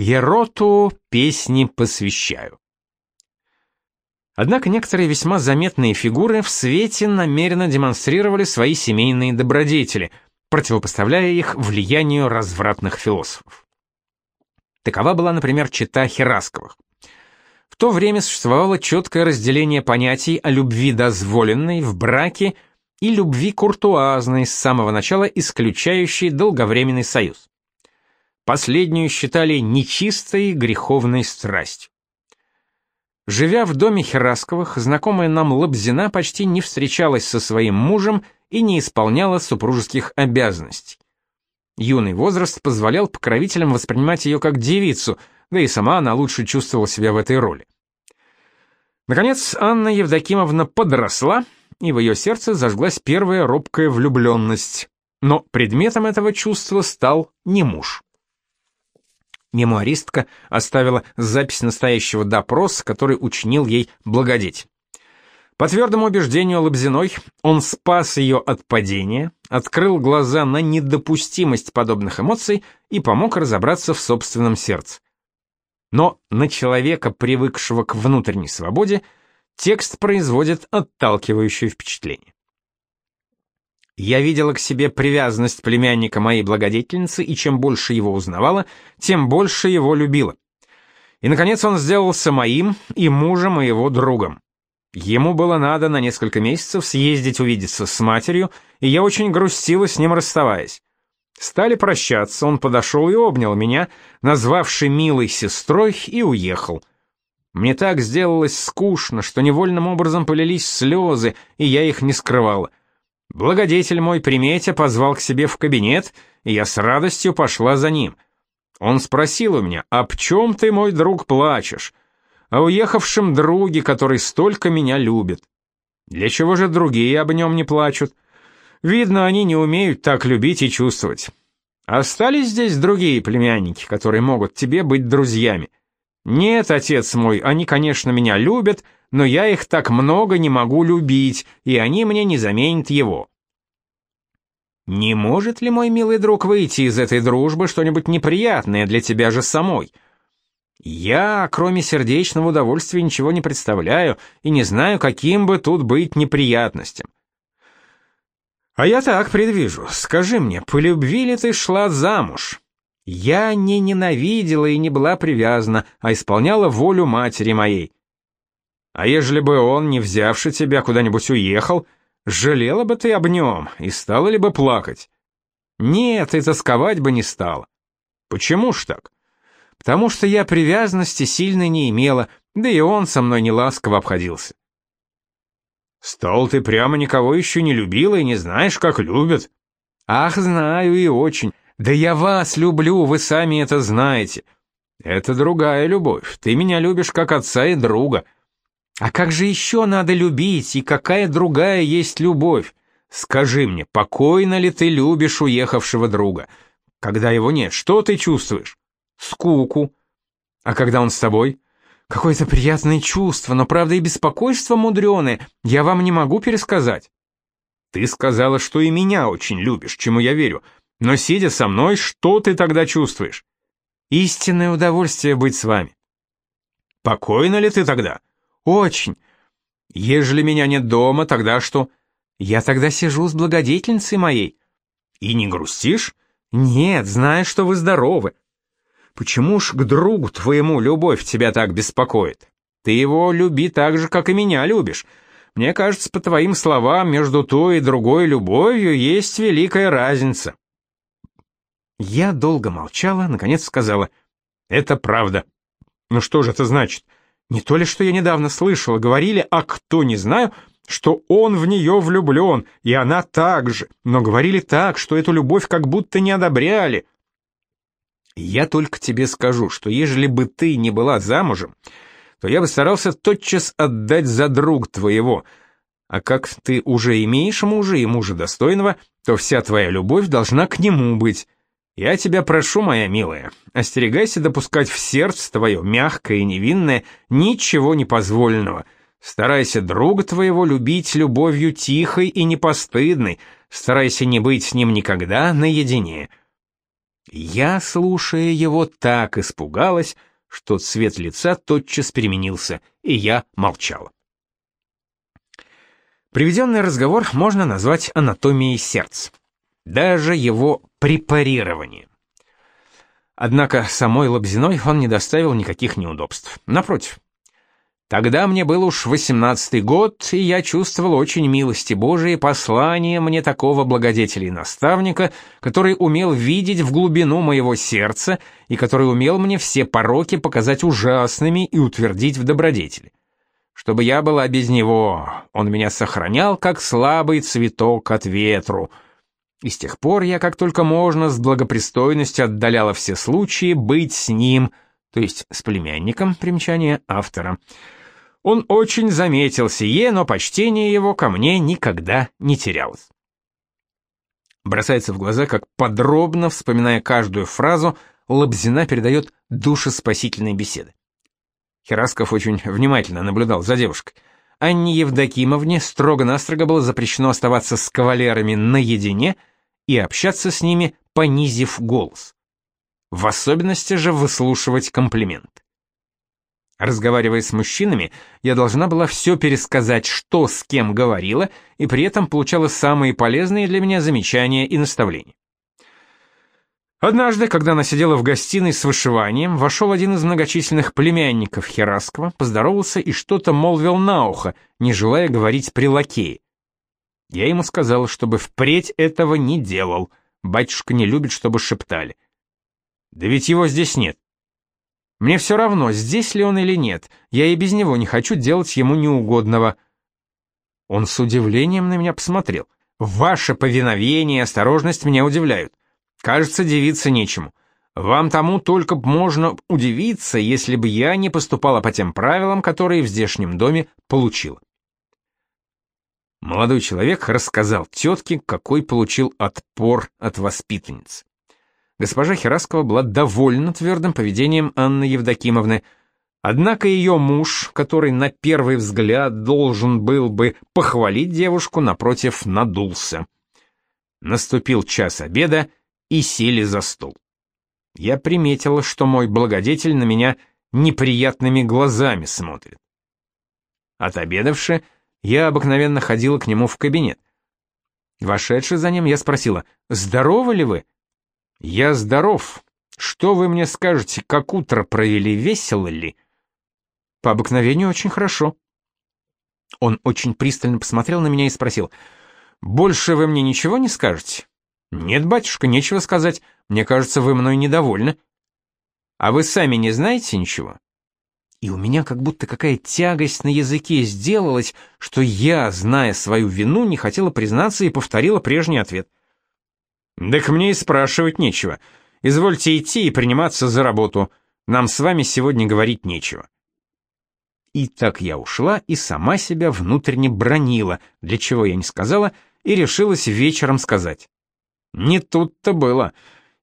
Ероту песни посвящаю. Однако некоторые весьма заметные фигуры в свете намеренно демонстрировали свои семейные добродетели, противопоставляя их влиянию развратных философов. Такова была, например, чита Херасковых. В то время существовало четкое разделение понятий о любви дозволенной в браке и любви куртуазной с самого начала исключающей долговременный союз. Последнюю считали нечистой греховной страстью. Живя в доме Херасковых, знакомая нам Лобзина почти не встречалась со своим мужем и не исполняла супружеских обязанностей. Юный возраст позволял покровителям воспринимать ее как девицу, да и сама она лучше чувствовала себя в этой роли. Наконец, Анна Евдокимовна подросла, и в ее сердце зажглась первая робкая влюбленность. Но предметом этого чувства стал не муж. Мемуаристка оставила запись настоящего допроса, который учинил ей благодетель. По твердому убеждению Лобзиной, он спас ее от падения, открыл глаза на недопустимость подобных эмоций и помог разобраться в собственном сердце. Но на человека, привыкшего к внутренней свободе, текст производит отталкивающее впечатление. Я видела к себе привязанность племянника моей благодетельницы, и чем больше его узнавала, тем больше его любила. И, наконец, он сделался моим и мужем и его другом. Ему было надо на несколько месяцев съездить увидеться с матерью, и я очень грустила с ним расставаясь. Стали прощаться, он подошел и обнял меня, назвавший милой сестрой, и уехал. Мне так сделалось скучно, что невольным образом полились слезы, и я их не скрывала. Благодетель мой, приметя, позвал к себе в кабинет, и я с радостью пошла за ним. Он спросил у меня, «Об чем ты, мой друг, плачешь?» «О уехавшем друге, который столько меня любит». «Для чего же другие об нем не плачут?» «Видно, они не умеют так любить и чувствовать». «Остались здесь другие племянники, которые могут тебе быть друзьями?» «Нет, отец мой, они, конечно, меня любят, но я их так много не могу любить, и они мне не заменят его». «Не может ли мой милый друг выйти из этой дружбы что-нибудь неприятное для тебя же самой?» «Я, кроме сердечного удовольствия, ничего не представляю и не знаю, каким бы тут быть неприятностям». «А я так предвижу. Скажи мне, по любви ли ты шла замуж?» Я не ненавидела и не была привязана, а исполняла волю матери моей. А ежели бы он, не взявши тебя, куда-нибудь уехал, жалела бы ты об нем и стала ли бы плакать? Нет, и тосковать бы не стала. Почему ж так? Потому что я привязанности сильно не имела, да и он со мной не ласково обходился. Стол ты прямо никого еще не любила и не знаешь, как любят. Ах, знаю и очень. «Да я вас люблю, вы сами это знаете». «Это другая любовь. Ты меня любишь как отца и друга». «А как же еще надо любить, и какая другая есть любовь? Скажи мне, покойно ли ты любишь уехавшего друга? Когда его нет, что ты чувствуешь? Скуку. А когда он с тобой? Какое-то приятное чувство, но правда и беспокойство мудреное, я вам не могу пересказать». «Ты сказала, что и меня очень любишь, чему я верю». Но сидя со мной, что ты тогда чувствуешь? Истинное удовольствие быть с вами. Покойно ли ты тогда? Очень. Ежели меня нет дома, тогда что? Я тогда сижу с благодетельницей моей. И не грустишь? Нет, знаешь, что вы здоровы. Почему ж к другу твоему любовь тебя так беспокоит? Ты его люби так же, как и меня любишь. Мне кажется, по твоим словам, между той и другой любовью есть великая разница. Я долго молчала, наконец сказала, «Это правда». «Ну что же это значит? Не то ли, что я недавно слышала, говорили, а кто не знаю, что он в нее влюблен, и она так же, но говорили так, что эту любовь как будто не одобряли». «Я только тебе скажу, что ежели бы ты не была замужем, то я бы старался тотчас отдать за друг твоего, а как ты уже имеешь мужа и мужа достойного, то вся твоя любовь должна к нему быть». Я тебя прошу, моя милая, остерегайся допускать в сердце твое, мягкое и невинное, ничего непозволенного. Старайся друга твоего любить любовью тихой и непостыдной, старайся не быть с ним никогда наедине. Я, слушая его, так испугалась, что цвет лица тотчас переменился, и я молчала. Приведенный разговор можно назвать анатомией сердца. Даже его препарирование. Однако самой Лобзиной он не доставил никаких неудобств. Напротив. Тогда мне был уж восемнадцатый год, и я чувствовал очень милости Божией послание мне такого благодетеля и наставника, который умел видеть в глубину моего сердца и который умел мне все пороки показать ужасными и утвердить в добродетели. Чтобы я была без него, он меня сохранял, как слабый цветок от ветру — и с тех пор я как только можно с благопристойностью отдаляла все случаи быть с ним, то есть с племянником, примечание автора. Он очень заметил сие, но почтение его ко мне никогда не терялось. Бросается в глаза, как подробно, вспоминая каждую фразу, Лобзина передает душеспасительные беседы. Херасков очень внимательно наблюдал за девушкой. Анне Евдокимовне строго-настрого было запрещено оставаться с кавалерами наедине — и общаться с ними, понизив голос. В особенности же выслушивать комплимент. Разговаривая с мужчинами, я должна была все пересказать, что с кем говорила, и при этом получала самые полезные для меня замечания и наставления. Однажды, когда она сидела в гостиной с вышиванием, вошел один из многочисленных племянников Хераскова, поздоровался и что-то молвил на ухо, не желая говорить при лакее. Я ему сказал, чтобы впредь этого не делал. Батюшка не любит, чтобы шептали. Да ведь его здесь нет. Мне все равно, здесь ли он или нет. Я и без него не хочу делать ему неугодного. Он с удивлением на меня посмотрел. Ваше повиновение и осторожность меня удивляют. Кажется, дивиться нечему. Вам тому только можно удивиться, если бы я не поступала по тем правилам, которые в здешнем доме получила. Молодой человек рассказал тетке, какой получил отпор от воспитанниц. Госпожа Хераскова была довольна твердым поведением Анны Евдокимовны, однако ее муж, который на первый взгляд должен был бы похвалить девушку, напротив, надулся. Наступил час обеда, и сели за стол. Я приметила, что мой благодетель на меня неприятными глазами смотрит. Отобедавши, я обыкновенно ходила к нему в кабинет. Вошедши за ним, я спросила, «Здоровы ли вы?» «Я здоров. Что вы мне скажете, как утро провели, весело ли?» «По обыкновению очень хорошо». Он очень пристально посмотрел на меня и спросил, «Больше вы мне ничего не скажете?» «Нет, батюшка, нечего сказать. Мне кажется, вы мной недовольны». «А вы сами не знаете ничего?» И у меня как будто какая тягость на языке сделалась, что я, зная свою вину, не хотела признаться и повторила прежний ответ. «Так мне и спрашивать нечего. Извольте идти и приниматься за работу. Нам с вами сегодня говорить нечего». И так я ушла и сама себя внутренне бронила, для чего я не сказала, и решилась вечером сказать. Не тут-то было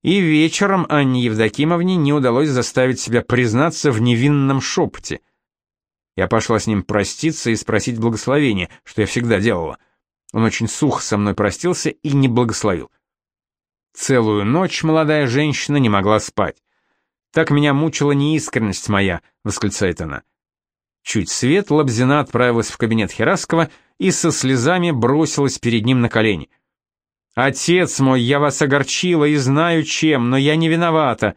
и вечером Анне Евдокимовне не удалось заставить себя признаться в невинном шепоте. Я пошла с ним проститься и спросить благословения, что я всегда делала. Он очень сухо со мной простился и не благословил. Целую ночь молодая женщина не могла спать. «Так меня мучила неискренность моя», — восклицает она. Чуть свет Лобзина отправилась в кабинет Хераскова и со слезами бросилась перед ним на колени. «Отец мой, я вас огорчила и знаю чем, но я не виновата».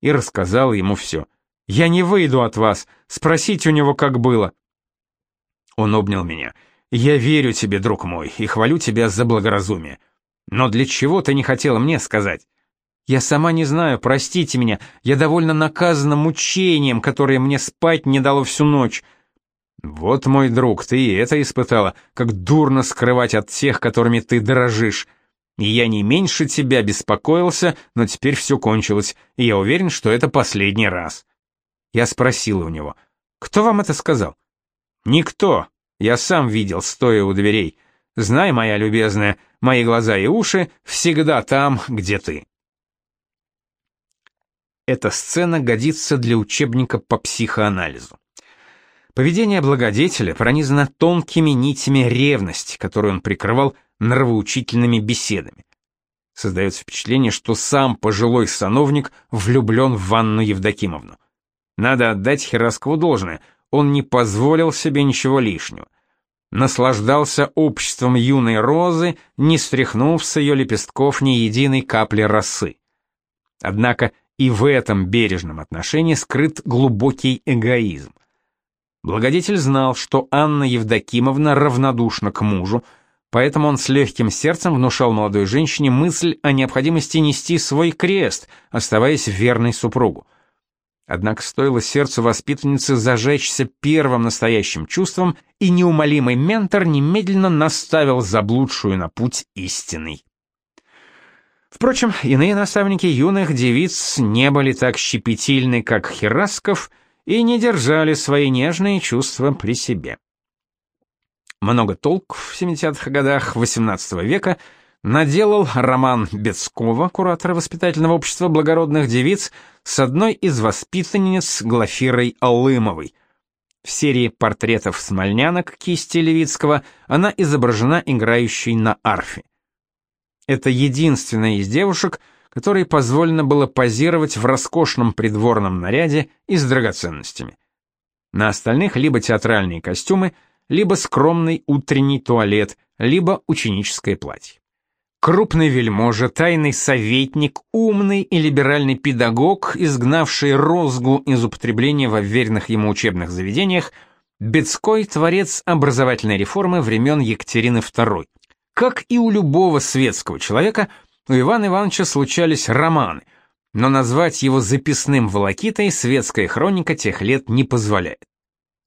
И рассказала ему все. «Я не выйду от вас, спросите у него, как было». Он обнял меня. «Я верю тебе, друг мой, и хвалю тебя за благоразумие. Но для чего ты не хотела мне сказать?» «Я сама не знаю, простите меня, я довольно наказана мучением, которое мне спать не дало всю ночь». «Вот, мой друг, ты и это испытала, как дурно скрывать от тех, которыми ты дорожишь. Я не меньше тебя беспокоился, но теперь все кончилось, и я уверен, что это последний раз. Я спросил у него, кто вам это сказал? Никто. Я сам видел, стоя у дверей. Знай, моя любезная, мои глаза и уши всегда там, где ты. Эта сцена годится для учебника по психоанализу. Поведение благодетеля пронизано тонкими нитями ревности, которую он прикрывал нравоучительными беседами. Создается впечатление, что сам пожилой сановник влюблен в Анну Евдокимовну. Надо отдать Хераскову должное, он не позволил себе ничего лишнего. Наслаждался обществом юной розы, не стряхнув с ее лепестков ни единой капли росы. Однако и в этом бережном отношении скрыт глубокий эгоизм. Благодетель знал, что Анна Евдокимовна равнодушна к мужу, поэтому он с легким сердцем внушал молодой женщине мысль о необходимости нести свой крест, оставаясь верной супругу. Однако стоило сердцу воспитанницы зажечься первым настоящим чувством, и неумолимый ментор немедленно наставил заблудшую на путь истинный. Впрочем, иные наставники юных девиц не были так щепетильны, как Херасков, и не держали свои нежные чувства при себе. Много толк в 70-х годах XVIII века наделал роман Бецкова, куратора воспитательного общества благородных девиц, с одной из воспитанниц Глафирой Алымовой. В серии портретов смольнянок кисти Левицкого она изображена играющей на арфе. Это единственная из девушек, которой позволено было позировать в роскошном придворном наряде и с драгоценностями. На остальных либо театральные костюмы, либо скромный утренний туалет, либо ученическое платье. Крупный вельможа, тайный советник, умный и либеральный педагог, изгнавший розгу из употребления в уверенных ему учебных заведениях, Бецкой творец образовательной реформы времен Екатерины II. Как и у любого светского человека, у Ивана Ивановича случались романы, но назвать его записным волокитой светская хроника тех лет не позволяет.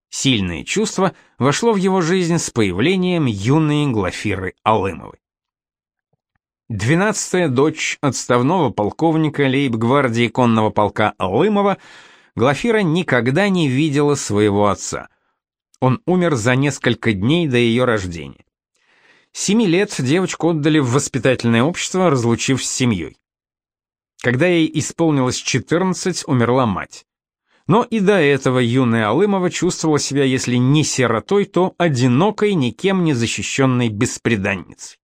Сильное чувство вошло в его жизнь с появлением юной Глафиры Алымовой. Двенадцатая дочь отставного полковника лейб-гвардии конного полка Алымова, Глафира никогда не видела своего отца. Он умер за несколько дней до ее рождения. Семи лет девочку отдали в воспитательное общество, разлучив с семьей. Когда ей исполнилось 14, умерла мать. Но и до этого юная Алымова чувствовала себя, если не сиротой, то одинокой, никем не защищенной бесприданницей.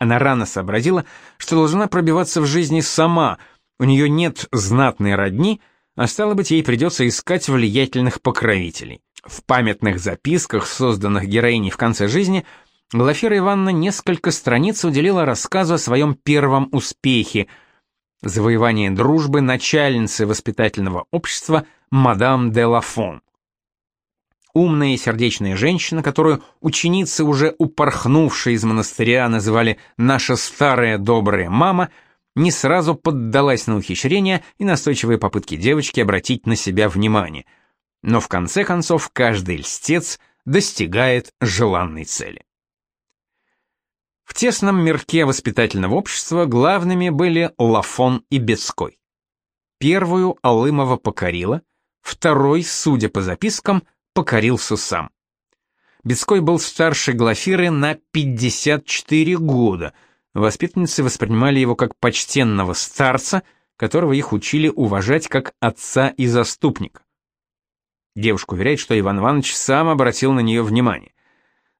Она рано сообразила, что должна пробиваться в жизни сама, у нее нет знатной родни, а стало быть, ей придется искать влиятельных покровителей. В памятных записках, созданных героиней в конце жизни, Глафира Ивановна несколько страниц уделила рассказу о своем первом успехе – завоевании дружбы начальницы воспитательного общества мадам де Лафон умная и сердечная женщина, которую ученицы, уже упорхнувшие из монастыря, называли «наша старая добрая мама», не сразу поддалась на ухищрения и настойчивые попытки девочки обратить на себя внимание. Но в конце концов каждый льстец достигает желанной цели. В тесном мирке воспитательного общества главными были Лафон и Бецкой. Первую Алымова покорила, второй, судя по запискам, покорился сам. Бецкой был старше Глафиры на 54 года. Воспитанницы воспринимали его как почтенного старца, которого их учили уважать как отца и заступника. Девушка уверяет, что Иван Иванович сам обратил на нее внимание.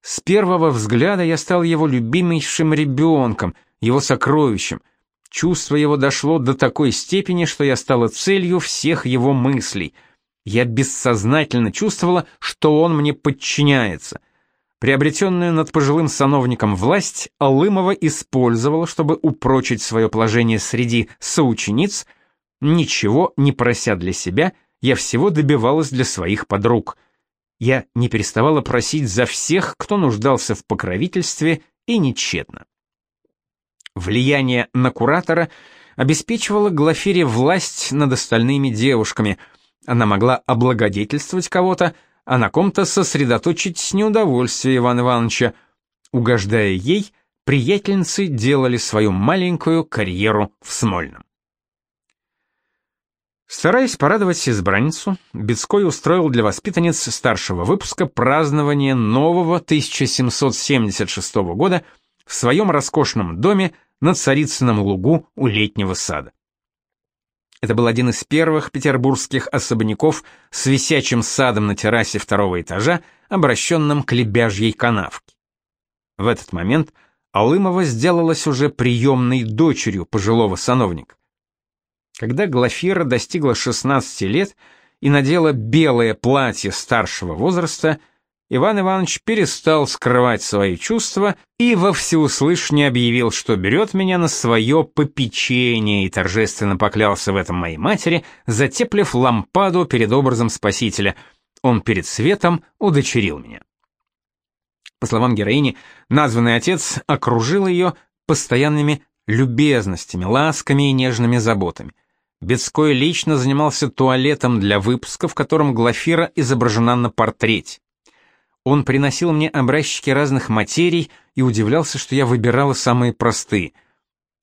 С первого взгляда я стал его любимейшим ребенком, его сокровищем. Чувство его дошло до такой степени, что я стала целью всех его мыслей — я бессознательно чувствовала, что он мне подчиняется. Приобретенную над пожилым сановником власть Алымова использовала, чтобы упрочить свое положение среди соучениц, ничего не прося для себя, я всего добивалась для своих подруг. Я не переставала просить за всех, кто нуждался в покровительстве, и нечетно. Влияние на куратора обеспечивало Глафире власть над остальными девушками — она могла облагодетельствовать кого-то, а на ком-то сосредоточить неудовольствие Ивана Ивановича. Угождая ей, приятельницы делали свою маленькую карьеру в Смольном. Стараясь порадовать избранницу, Бецкой устроил для воспитанниц старшего выпуска празднование нового 1776 года в своем роскошном доме на Царицыном лугу у летнего сада. Это был один из первых петербургских особняков с висячим садом на террасе второго этажа, обращенным к лебяжьей канавке. В этот момент Алымова сделалась уже приемной дочерью пожилого сановника. Когда Глафира достигла 16 лет и надела белое платье старшего возраста, Иван Иванович перестал скрывать свои чувства и во всеуслышание объявил, что берет меня на свое попечение и торжественно поклялся в этом моей матери, затеплив лампаду перед образом Спасителя. Он перед светом удочерил меня. По словам героини, названный отец окружил ее постоянными любезностями, ласками и нежными заботами. Бецкой лично занимался туалетом для выпуска, в котором Глафира изображена на портрете. Он приносил мне образчики разных материй и удивлялся, что я выбирала самые простые.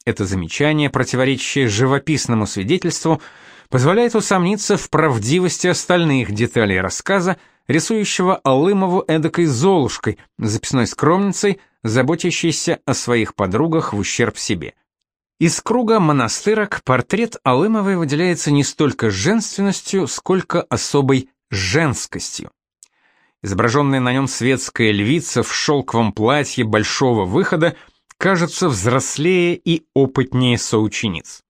Это замечание, противоречащее живописному свидетельству, позволяет усомниться в правдивости остальных деталей рассказа, рисующего Алымову эдакой золушкой, записной скромницей, заботящейся о своих подругах в ущерб себе. Из круга монастырок портрет Алымовой выделяется не столько женственностью, сколько особой женскостью. Изображенная на нем светская львица в шелковом платье большого выхода кажется взрослее и опытнее соучениц.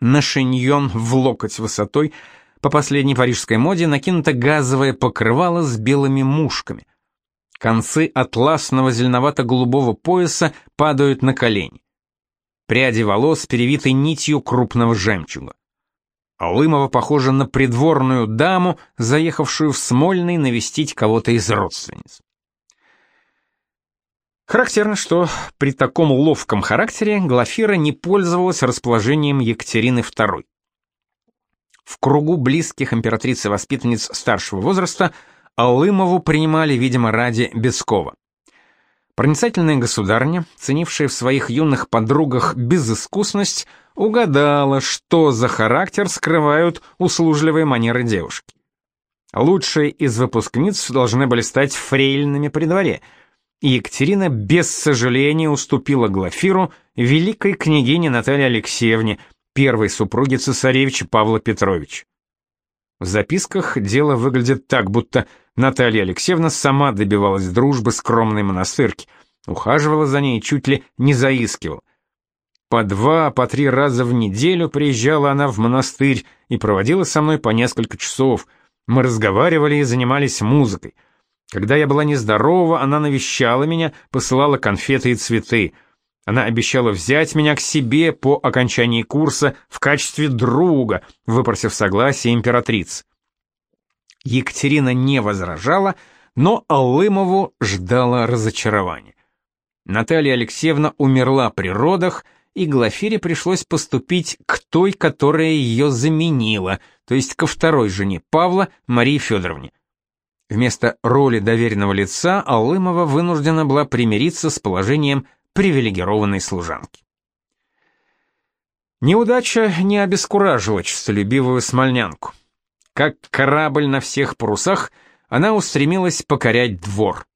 На шиньон в локоть высотой – по последней парижской моде накинуто газовое покрывало с белыми мушками. Концы атласного зеленовато-голубого пояса падают на колени. Пряди волос перевиты нитью крупного жемчуга. Алымова похожа на придворную даму, заехавшую в Смольный навестить кого-то из родственниц. Характерно, что при таком ловком характере Глафира не пользовалась расположением Екатерины II. В кругу близких императрицы-воспитанниц старшего возраста Алымову принимали, видимо, ради Бескова. Проницательная государня, ценившая в своих юных подругах безыскусность, угадала, что за характер скрывают услужливые манеры девушки. Лучшие из выпускниц должны были стать фрейлинами при дворе, и Екатерина без сожаления уступила Глафиру великой княгине Наталье Алексеевне, первой супруги цесаревича Павла Петровича. В записках дело выглядит так, будто Наталья Алексеевна сама добивалась дружбы скромной монастырки, ухаживала за ней чуть ли не заискивала. По два, по три раза в неделю приезжала она в монастырь и проводила со мной по несколько часов. Мы разговаривали и занимались музыкой. Когда я была нездорова, она навещала меня, посылала конфеты и цветы — она обещала взять меня к себе по окончании курса в качестве друга, выпросив согласие императрицы. Екатерина не возражала, но Алымову ждала разочарования. Наталья Алексеевна умерла при родах, и Глафире пришлось поступить к той, которая ее заменила, то есть ко второй жене Павла, Марии Федоровне. Вместо роли доверенного лица Алымова вынуждена была примириться с положением привилегированной служанки. Неудача не обескуражила честолюбивую смольнянку. Как корабль на всех парусах, она устремилась покорять двор.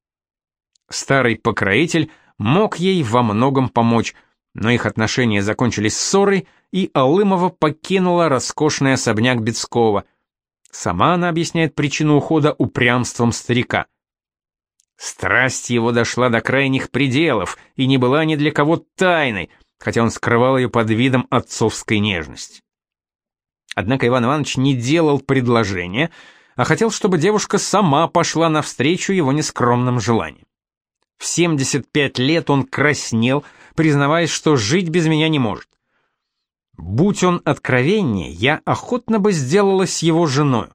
Старый покроитель мог ей во многом помочь, но их отношения закончились ссорой, и Алымова покинула роскошный особняк Бецкова. Сама она объясняет причину ухода упрямством старика — Страсть его дошла до крайних пределов и не была ни для кого тайной, хотя он скрывал ее под видом отцовской нежности. Однако Иван Иванович не делал предложения, а хотел, чтобы девушка сама пошла навстречу его нескромным желаниям. В 75 лет он краснел, признаваясь, что жить без меня не может. Будь он откровеннее, я охотно бы сделалась его женой.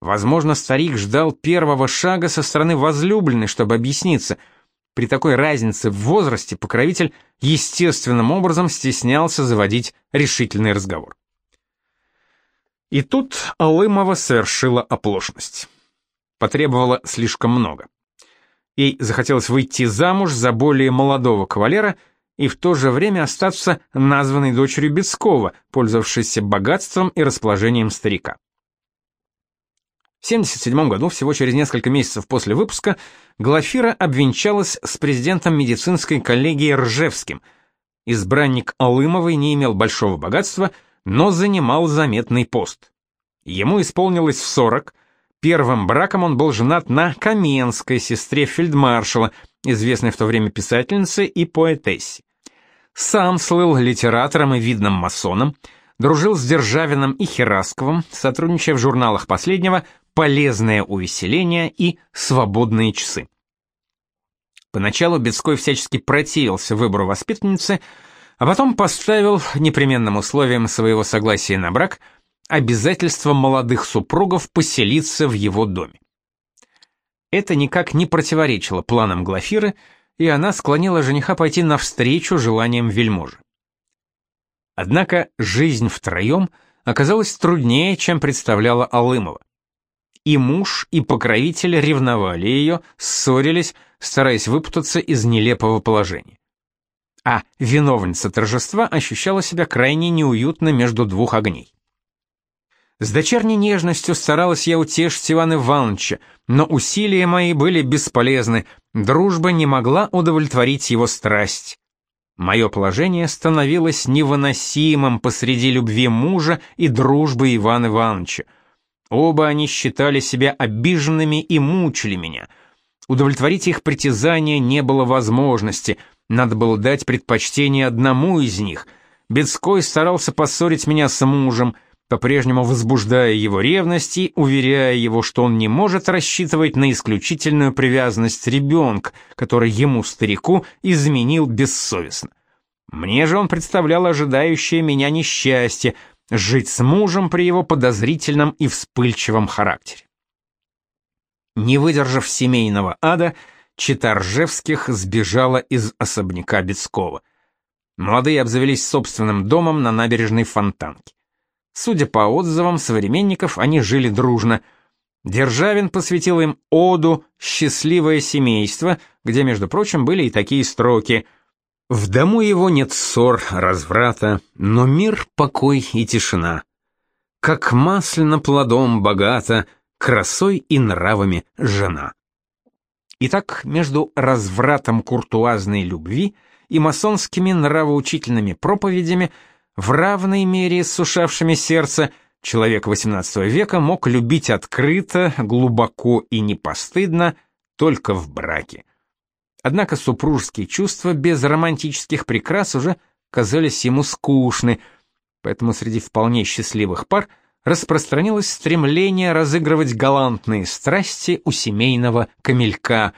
Возможно, старик ждал первого шага со стороны возлюбленной, чтобы объясниться. При такой разнице в возрасте покровитель естественным образом стеснялся заводить решительный разговор. И тут Алымова совершила оплошность. Потребовала слишком много. Ей захотелось выйти замуж за более молодого кавалера и в то же время остаться названной дочерью Бецкова, пользовавшейся богатством и расположением старика. В 1977 году, всего через несколько месяцев после выпуска, Глафира обвенчалась с президентом медицинской коллегии Ржевским. Избранник Алымовой не имел большого богатства, но занимал заметный пост. Ему исполнилось в 40, первым браком он был женат на Каменской, сестре фельдмаршала, известной в то время писательнице и поэтессе. Сам слыл литератором и видным масоном, дружил с Державиным и Херасковым, сотрудничая в журналах последнего «Полезное увеселение» и «Свободные часы». Поначалу Бецкой всячески противился выбору воспитанницы, а потом поставил непременным условием своего согласия на брак обязательство молодых супругов поселиться в его доме. Это никак не противоречило планам Глафиры, и она склонила жениха пойти навстречу желаниям вельможи. Однако жизнь втроем оказалась труднее, чем представляла Алымова. И муж, и покровитель ревновали ее, ссорились, стараясь выпутаться из нелепого положения. А виновница торжества ощущала себя крайне неуютно между двух огней. С дочерней нежностью старалась я утешить Ивана Ивановича, но усилия мои были бесполезны, дружба не могла удовлетворить его страсть. Мое положение становилось невыносимым посреди любви мужа и дружбы Ивана Ивановича. Оба они считали себя обиженными и мучили меня. Удовлетворить их притязания не было возможности, надо было дать предпочтение одному из них. Бецкой старался поссорить меня с мужем — по-прежнему возбуждая его ревность и уверяя его, что он не может рассчитывать на исключительную привязанность ребенка, который ему, старику, изменил бессовестно. Мне же он представлял ожидающее меня несчастье, жить с мужем при его подозрительном и вспыльчивом характере. Не выдержав семейного ада, чита Ржевских сбежала из особняка Бецкова. Молодые обзавелись собственным домом на набережной Фонтанки. Судя по отзывам современников, они жили дружно. Державин посвятил им оду «Счастливое семейство», где, между прочим, были и такие строки «В дому его нет ссор, разврата, но мир, покой и тишина. Как масляно плодом богата, красой и нравами жена». Итак, между развратом куртуазной любви и масонскими нравоучительными проповедями – в равной мере сушавшими сердце, человек XVIII века мог любить открыто, глубоко и непостыдно только в браке. Однако супружеские чувства без романтических прикрас уже казались ему скучны, поэтому среди вполне счастливых пар распространилось стремление разыгрывать галантные страсти у семейного камелька,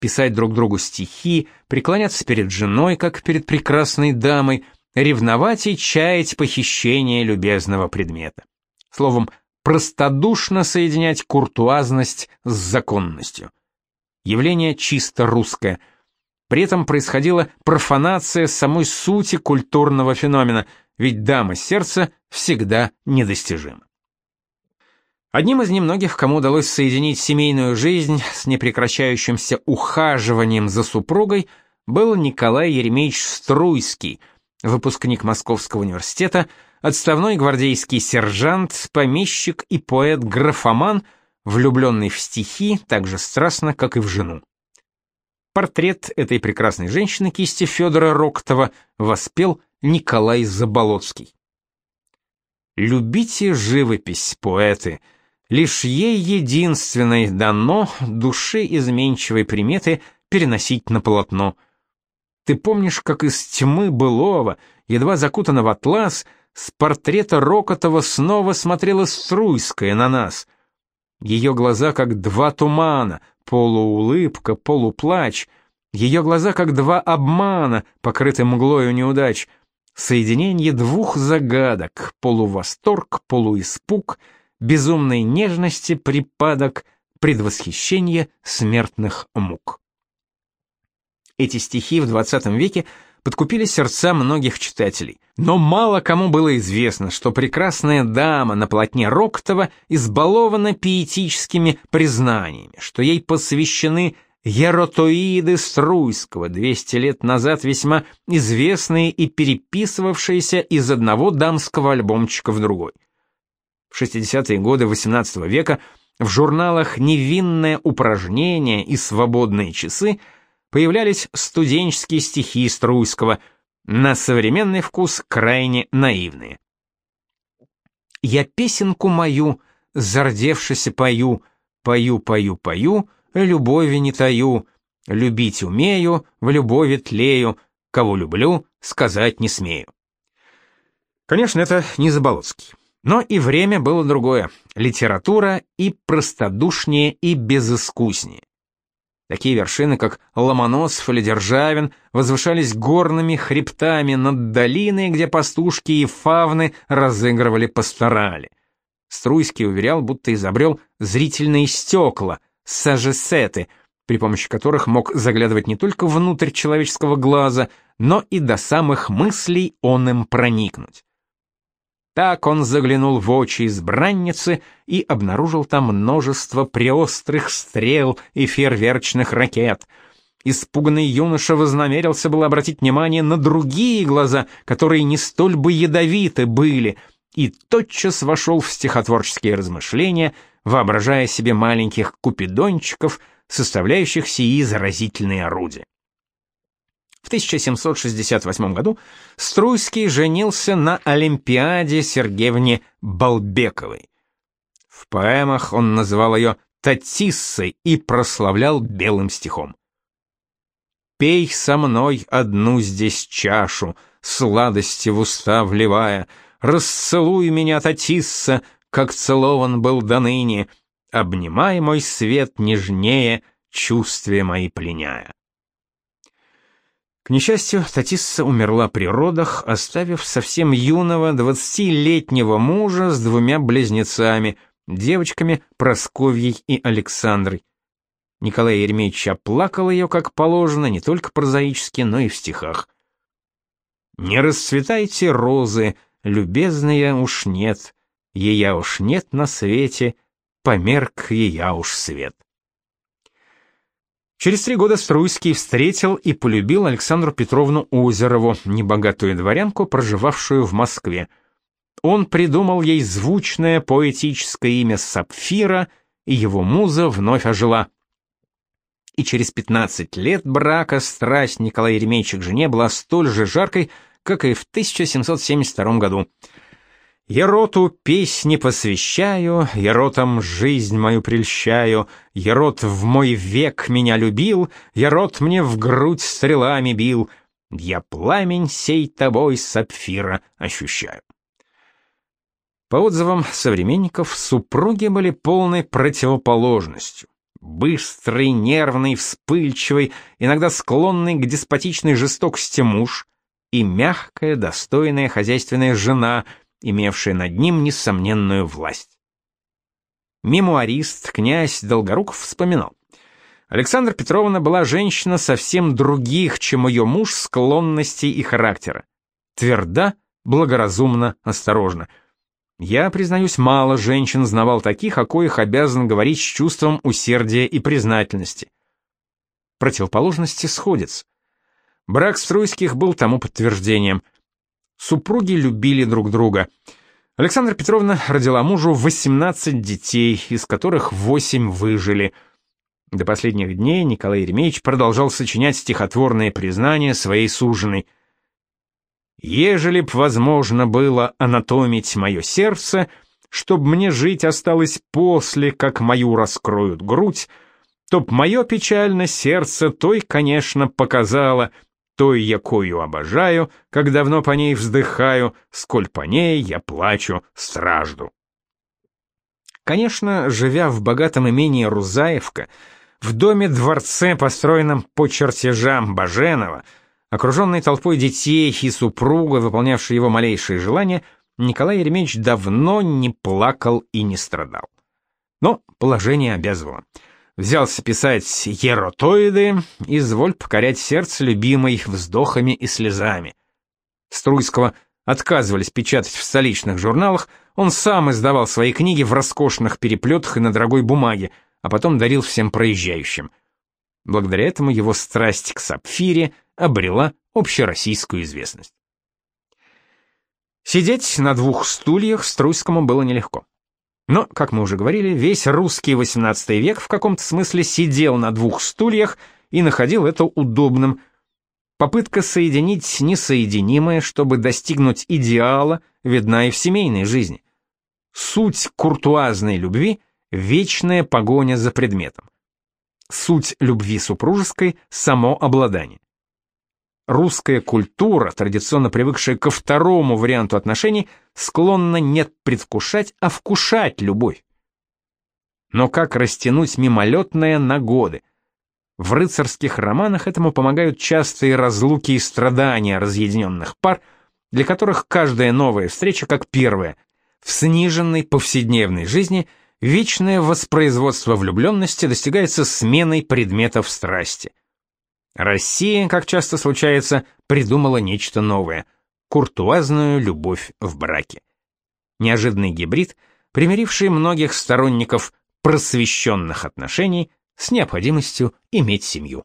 писать друг другу стихи, преклоняться перед женой, как перед прекрасной дамой — ревновать и чаять похищение любезного предмета. Словом, простодушно соединять куртуазность с законностью. Явление чисто русское. При этом происходила профанация самой сути культурного феномена, ведь дама сердца всегда недостижима. Одним из немногих, кому удалось соединить семейную жизнь с непрекращающимся ухаживанием за супругой, был Николай Еремеевич Струйский – выпускник Московского университета, отставной гвардейский сержант, помещик и поэт-графоман, влюбленный в стихи так же страстно, как и в жену. Портрет этой прекрасной женщины кисти Федора Роктова воспел Николай Заболоцкий. Любите живопись, поэты, лишь ей единственной дано души изменчивой приметы переносить на полотно — ты помнишь, как из тьмы былого, едва закутана в атлас, с портрета Рокотова снова смотрела Струйская на нас. Ее глаза как два тумана, полуулыбка, полуплач, ее глаза как два обмана, покрыты мглою неудач, соединение двух загадок, полувосторг, полуиспуг, безумной нежности припадок, предвосхищение смертных мук. Эти стихи в 20 веке подкупили сердца многих читателей. Но мало кому было известно, что прекрасная дама на полотне Роктова избалована пиетическими признаниями, что ей посвящены Еротоиды Струйского, 200 лет назад весьма известные и переписывавшиеся из одного дамского альбомчика в другой. В 60-е годы XVIII века в журналах «Невинное упражнение» и «Свободные часы» появлялись студенческие стихи Струйского, на современный вкус крайне наивные. «Я песенку мою, зардевшись пою, пою, пою, пою, любови не таю, Любить умею, в любови тлею, кого люблю, сказать не смею. Конечно, это не Заболоцкий. Но и время было другое. Литература и простодушнее, и безыскуснее. Такие вершины, как Ломоносов или Державин, возвышались горными хребтами над долиной, где пастушки и фавны разыгрывали пасторали. Струйский уверял, будто изобрел зрительные стекла, сажесеты, при помощи которых мог заглядывать не только внутрь человеческого глаза, но и до самых мыслей он им проникнуть. Так он заглянул в очи избранницы и обнаружил там множество преострых стрел и фейерверчных ракет. Испуганный юноша вознамерился было обратить внимание на другие глаза, которые не столь бы ядовиты были, и тотчас вошел в стихотворческие размышления, воображая себе маленьких купидончиков, составляющих сии заразительные орудия. В 1768 году Струйский женился на Олимпиаде Сергеевне Балбековой. В поэмах он называл ее Татиссой и прославлял белым стихом. «Пей со мной одну здесь чашу, сладости в уста вливая, расцелуй меня, Татисса, как целован был до ныне, обнимай мой свет нежнее, чувствия мои пленяя». К несчастью, Татисса умерла при родах, оставив совсем юного двадцатилетнего мужа с двумя близнецами, девочками Просковьей и Александрой. Николай Еремеевич оплакал ее, как положено, не только прозаически, но и в стихах. «Не расцветайте розы, любезная уж нет, ея уж нет на свете, померк ея уж свет». Через три года Струйский встретил и полюбил Александру Петровну Озерову, небогатую дворянку, проживавшую в Москве. Он придумал ей звучное поэтическое имя Сапфира, и его муза вновь ожила. И через 15 лет брака страсть Николая Еремеевича к жене была столь же жаркой, как и в 1772 году. Я роту песни посвящаю, я ротом жизнь мою прельщаю, я рот в мой век меня любил, я рот мне в грудь стрелами бил, я пламень сей тобой сапфира ощущаю. По отзывам современников, супруги были полной противоположностью. Быстрый, нервный, вспыльчивый, иногда склонный к деспотичной жестокости муж и мягкая, достойная хозяйственная жена — имевшая над ним несомненную власть. Мемуарист князь Долгоруков вспоминал. Александра Петровна была женщина совсем других, чем ее муж, склонностей и характера. Тверда, благоразумна, осторожна. Я, признаюсь, мало женщин знавал таких, о коих обязан говорить с чувством усердия и признательности. Противоположности сходятся. Брак Струйских был тому подтверждением – Супруги любили друг друга. Александра Петровна родила мужу 18 детей, из которых 8 выжили. До последних дней Николай Еремеевич продолжал сочинять стихотворные признания своей суженой. «Ежели б возможно было анатомить мое сердце, чтоб мне жить осталось после, как мою раскроют грудь, то б мое печальное сердце той, конечно, показало — той, якою обожаю, как давно по ней вздыхаю, сколь по ней я плачу стражду. Конечно, живя в богатом имении Рузаевка, в доме-дворце, построенном по чертежам Баженова, окруженный толпой детей и супруга, выполнявшей его малейшие желания, Николай Еремеевич давно не плакал и не страдал. Но положение обязывало — Взялся писать еротоиды, изволь покорять сердце любимой вздохами и слезами. Струйского отказывались печатать в столичных журналах, он сам издавал свои книги в роскошных переплетах и на дорогой бумаге, а потом дарил всем проезжающим. Благодаря этому его страсть к сапфире обрела общероссийскую известность. Сидеть на двух стульях Струйскому было нелегко. Но, как мы уже говорили, весь русский XVIII век в каком-то смысле сидел на двух стульях и находил это удобным. Попытка соединить несоединимое, чтобы достигнуть идеала, видна и в семейной жизни. Суть куртуазной любви — вечная погоня за предметом. Суть любви супружеской – само обладание. Русская культура, традиционно привыкшая ко второму варианту отношений, склонна не предвкушать, а вкушать любовь. Но как растянуть мимолетное на годы? В рыцарских романах этому помогают частые разлуки и страдания разъединенных пар, для которых каждая новая встреча как первая. В сниженной повседневной жизни вечное воспроизводство влюбленности достигается сменой предметов страсти. Россия, как часто случается, придумала нечто новое – куртуазную любовь в браке. Неожиданный гибрид, примиривший многих сторонников просвещенных отношений с необходимостью иметь семью.